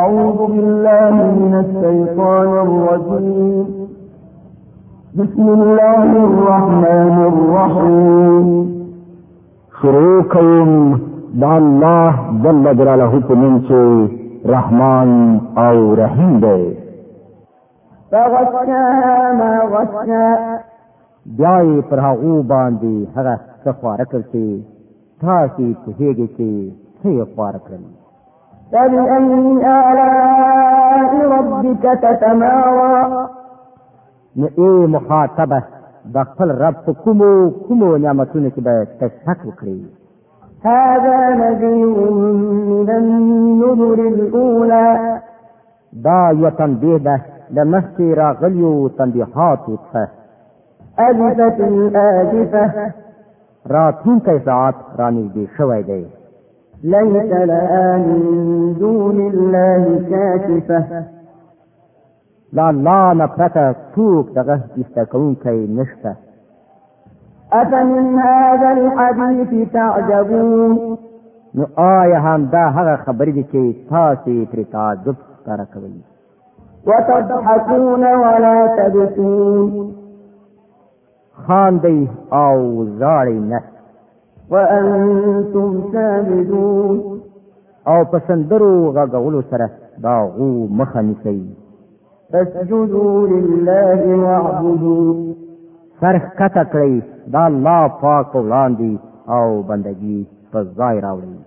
أعوذ بالله من الشيطان الرجيم بسم الله الرحمن الرحيم شروع کوم د الله جل جلاله په نوم چې رحمان او رحیم دی فغشاها ما غشا بیا یې پر هغو باندې هغه څه خواره کړ چې تاسې پوهېږئ چې څه یې خواره کړل فبأي آلاء ربك تتمارى نئي مخاطبه دخل رب كمو كمو کومو نعمتونو کې هذا نذير من النذر الأولى دا يتنبيه لمهتي ده د مخکې راغلیو تنبیحاتو څخه الآجفة راتون ساعت راني شوی ليس لها من دون الله كاشفة لا الله نه پرته څوک دغه ایسته کوونکی نشته افمن هذا الحديث تعجبون نو آیا هم دا هغه خبرې دي چې تاسو ترې تعجب ښکاره کوئ وتضحكون ولا تبكون خاندي او زاري نه وانتم سامدون او پسندرو غغولو سره دا غو مخه نسی فاسجدوا لله واعبدوا فرخ کته کړی دا الله پاک وړاندې او بندگی په ځای راوړي